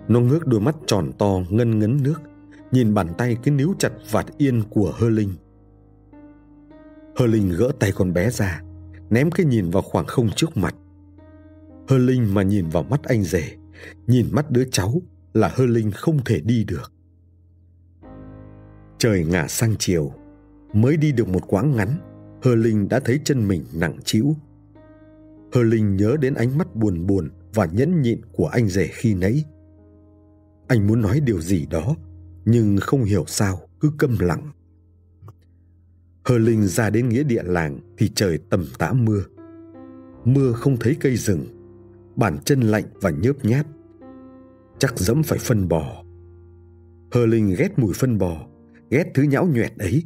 Nó ngước đôi mắt tròn to ngân ngấn nước, nhìn bàn tay cái níu chặt vạt yên của hơ linh. Hơ linh gỡ tay con bé ra, ném cái nhìn vào khoảng không trước mặt. Hơ linh mà nhìn vào mắt anh rể, nhìn mắt đứa cháu là hơ linh không thể đi được. Trời ngả sang chiều, mới đi được một quãng ngắn, hơ linh đã thấy chân mình nặng trĩu Hơ Linh nhớ đến ánh mắt buồn buồn và nhẫn nhịn của anh rể khi nãy. Anh muốn nói điều gì đó, nhưng không hiểu sao cứ câm lặng. Hờ Linh ra đến nghĩa địa làng thì trời tầm tã mưa. Mưa không thấy cây rừng, bàn chân lạnh và nhớp nhát. Chắc dẫm phải phân bò. Hờ Linh ghét mùi phân bò, ghét thứ nhão nhoẹt ấy.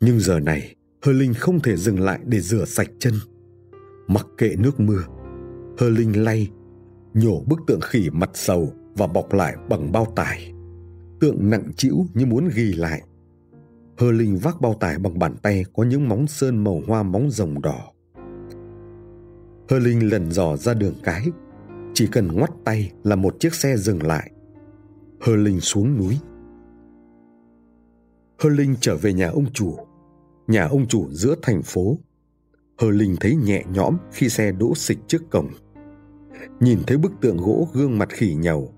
Nhưng giờ này, Hờ Linh không thể dừng lại để rửa sạch chân mặc kệ nước mưa Hờ linh lay nhổ bức tượng khỉ mặt sầu và bọc lại bằng bao tải. Tượng nặng trĩu như muốn ghi lại. Hơ linh vác bao tải bằng bàn tay có những móng sơn màu hoa móng rồng đỏ. Hơ linh lần dò ra đường cái. Chỉ cần ngoắt tay là một chiếc xe dừng lại. Hơ linh xuống núi. Hơ linh trở về nhà ông chủ. Nhà ông chủ giữa thành phố. Hờ Linh thấy nhẹ nhõm khi xe đỗ xịch trước cổng. Nhìn thấy bức tượng gỗ gương mặt khỉ nhầu,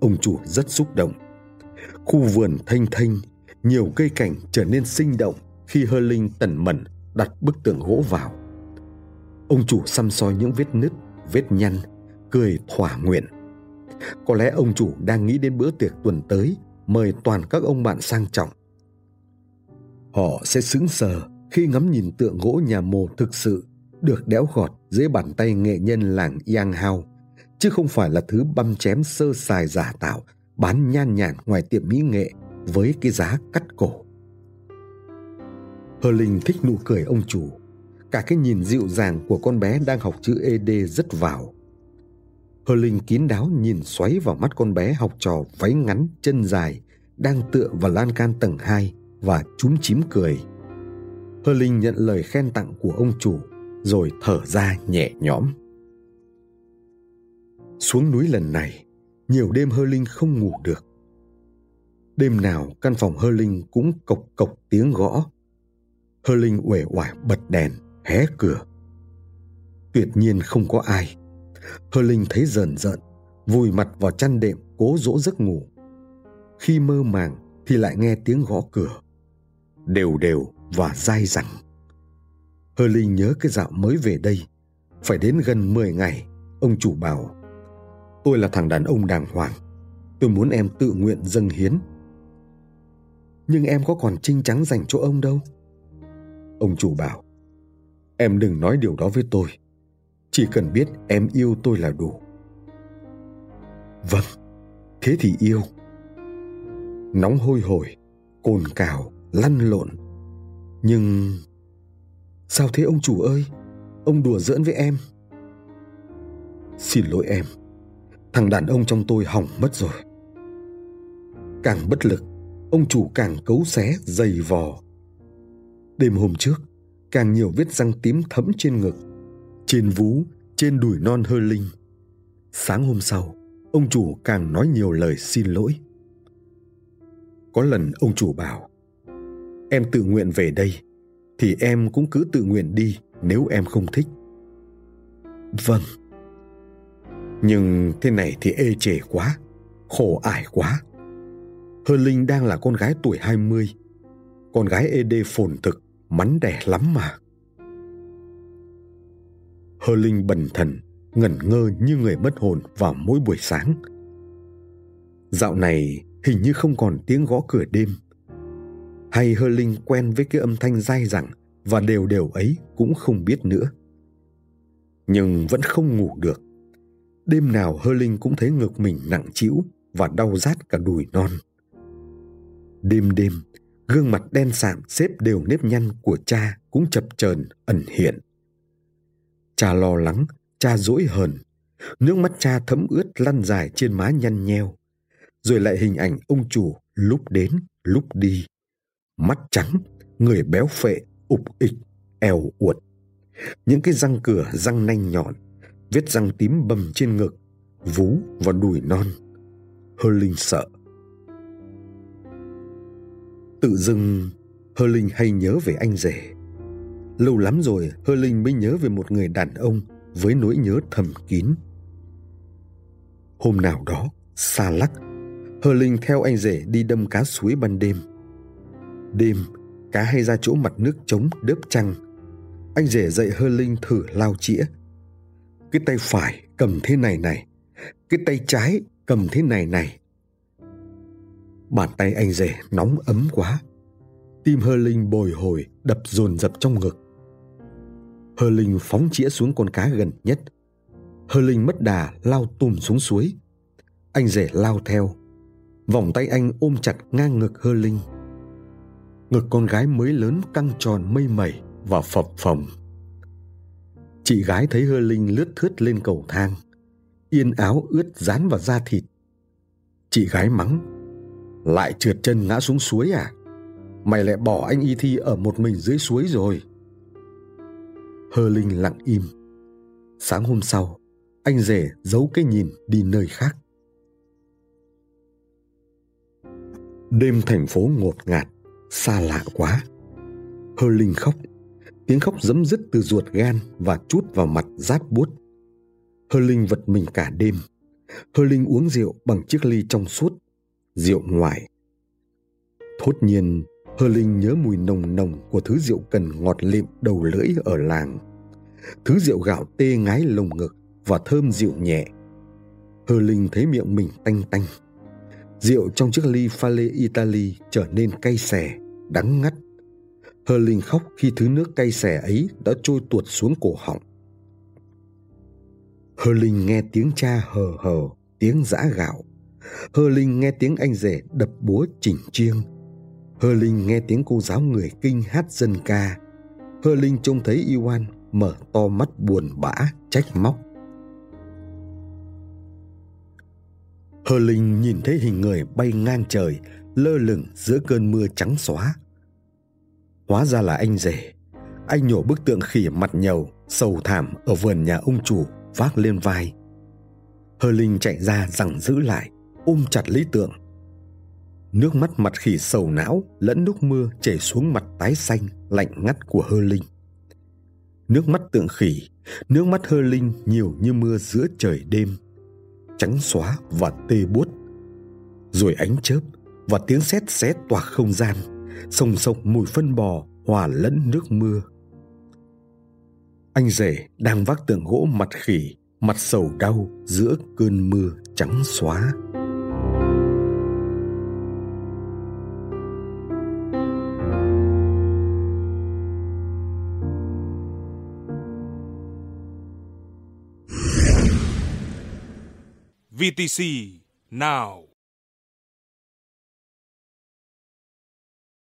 ông chủ rất xúc động. Khu vườn thanh thanh, nhiều cây cảnh trở nên sinh động khi Hơ Linh tẩn mẩn đặt bức tượng gỗ vào. Ông chủ xăm soi những vết nứt, vết nhăn, cười thỏa nguyện. Có lẽ ông chủ đang nghĩ đến bữa tiệc tuần tới mời toàn các ông bạn sang trọng. Họ sẽ sững sờ khi ngắm nhìn tượng gỗ nhà mồ thực sự được đẽo gọt dưới bàn tay nghệ nhân làng Yang Hao, chứ không phải là thứ băm chém sơ sài giả tạo bán nhan nhản ngoài tiệm mỹ nghệ với cái giá cắt cổ. Hờ Linh thích nụ cười ông chủ, cả cái nhìn dịu dàng của con bé đang học chữ ED rất vào. Hờ Linh kín đáo nhìn xoáy vào mắt con bé học trò váy ngắn chân dài đang tựa vào lan can tầng 2 và chúm chím cười. Hờ Linh nhận lời khen tặng của ông chủ rồi thở ra nhẹ nhõm. Xuống núi lần này, nhiều đêm Hơ Linh không ngủ được. Đêm nào căn phòng Hơ Linh cũng cộc cộc tiếng gõ. Hơ Linh uể oải bật đèn, hé cửa. Tuyệt nhiên không có ai. Hơ Linh thấy rờn rợn, vùi mặt vào chăn đệm cố dỗ giấc ngủ. Khi mơ màng thì lại nghe tiếng gõ cửa. Đều đều và dai dẳng. Hơ Linh nhớ cái dạo mới về đây. Phải đến gần 10 ngày, ông chủ bảo Tôi là thằng đàn ông đàng hoàng. Tôi muốn em tự nguyện dâng hiến. Nhưng em có còn trinh trắng dành cho ông đâu. Ông chủ bảo Em đừng nói điều đó với tôi. Chỉ cần biết em yêu tôi là đủ. Vâng, thế thì yêu. Nóng hôi hổi, cồn cào, lăn lộn. Nhưng... Sao thế ông chủ ơi? Ông đùa giỡn với em. Xin lỗi em. Thằng đàn ông trong tôi hỏng mất rồi. Càng bất lực, ông chủ càng cấu xé, dày vò. Đêm hôm trước, càng nhiều vết răng tím thấm trên ngực, trên vú, trên đùi non hơ linh. Sáng hôm sau, ông chủ càng nói nhiều lời xin lỗi. Có lần ông chủ bảo, em tự nguyện về đây, thì em cũng cứ tự nguyện đi nếu em không thích. Vâng. Nhưng thế này thì ê chề quá, khổ ải quá. Hơ Linh đang là con gái tuổi 20, con gái ê đê phồn thực, mắn đẻ lắm mà. Hơ Linh bần thần, ngẩn ngơ như người mất hồn vào mỗi buổi sáng. Dạo này hình như không còn tiếng gõ cửa đêm. Hay Hơ Linh quen với cái âm thanh dai dẳng và đều đều ấy cũng không biết nữa. Nhưng vẫn không ngủ được. Đêm nào Hơ Linh cũng thấy ngực mình nặng trĩu và đau rát cả đùi non. Đêm đêm, gương mặt đen sạm xếp đều nếp nhăn của cha cũng chập chờn ẩn hiện. Cha lo lắng, cha dỗi hờn, nước mắt cha thấm ướt lăn dài trên má nhăn nheo, rồi lại hình ảnh ông chủ lúc đến lúc đi, mắt trắng, người béo phệ, ục ịch, eo uột. Những cái răng cửa răng nanh nhọn, vết răng tím bầm trên ngực, vú và đùi non. Hơ Linh sợ. Tự dưng, Hơ Linh hay nhớ về anh rể. Lâu lắm rồi, Hơ Linh mới nhớ về một người đàn ông với nỗi nhớ thầm kín. Hôm nào đó, xa lắc, Hơ Linh theo anh rể đi đâm cá suối ban đêm. Đêm, cá hay ra chỗ mặt nước trống đớp trăng. Anh rể dậy Hơ Linh thử lao chĩa. Cái tay phải cầm thế này này, cái tay trái cầm thế này này. Bàn tay anh rể nóng ấm quá. Tim Hơ Linh bồi hồi đập dồn dập trong ngực. Hơ Linh phóng chĩa xuống con cá gần nhất. Hơ Linh mất đà lao tùm xuống suối. Anh rể lao theo. Vòng tay anh ôm chặt ngang ngực Hơ Linh. Ngực con gái mới lớn căng tròn mây mẩy và phập phồng. Chị gái thấy Hơ Linh lướt thướt lên cầu thang. Yên áo ướt dán vào da thịt. Chị gái mắng. Lại trượt chân ngã xuống suối à? Mày lại bỏ anh Y Thi ở một mình dưới suối rồi. Hơ Linh lặng im. Sáng hôm sau, anh rể giấu cái nhìn đi nơi khác. Đêm thành phố ngột ngạt, xa lạ quá. Hơ Linh khóc, tiếng khóc dấm dứt từ ruột gan và chút vào mặt rát bút. Hơ Linh vật mình cả đêm. Hơ Linh uống rượu bằng chiếc ly trong suốt, rượu ngoại. Thốt nhiên, Hơ Linh nhớ mùi nồng nồng của thứ rượu cần ngọt lịm đầu lưỡi ở làng. Thứ rượu gạo tê ngái lồng ngực và thơm rượu nhẹ. Hơ Linh thấy miệng mình tanh tanh. Rượu trong chiếc ly pha lê Italy trở nên cay xè, đắng ngắt. Hơ Linh khóc khi thứ nước cay xè ấy đã trôi tuột xuống cổ họng. Hơ Linh nghe tiếng cha hờ hờ, tiếng giã gạo. Hơ Linh nghe tiếng anh rể đập búa chỉnh chiêng. Hơ Linh nghe tiếng cô giáo người kinh hát dân ca. Hơ Linh trông thấy Iwan mở to mắt buồn bã, trách móc. Hơ Linh nhìn thấy hình người bay ngang trời, lơ lửng giữa cơn mưa trắng xóa. Hóa ra là anh rể. Anh nhổ bức tượng khỉ mặt nhầu, sầu thảm ở vườn nhà ông chủ vác lên vai. Hơ Linh chạy ra rằng giữ lại, ôm chặt lý tượng. Nước mắt mặt khỉ sầu não lẫn nước mưa chảy xuống mặt tái xanh, lạnh ngắt của Hơ Linh. Nước mắt tượng khỉ, nước mắt Hơ Linh nhiều như mưa giữa trời đêm, trắng xóa và tê buốt. Rồi ánh chớp và tiếng sét xé toạc không gian, sông sộc mùi phân bò hòa lẫn nước mưa. Anh rể đang vác tượng gỗ mặt khỉ, mặt sầu đau giữa cơn mưa trắng xóa. VTC Now.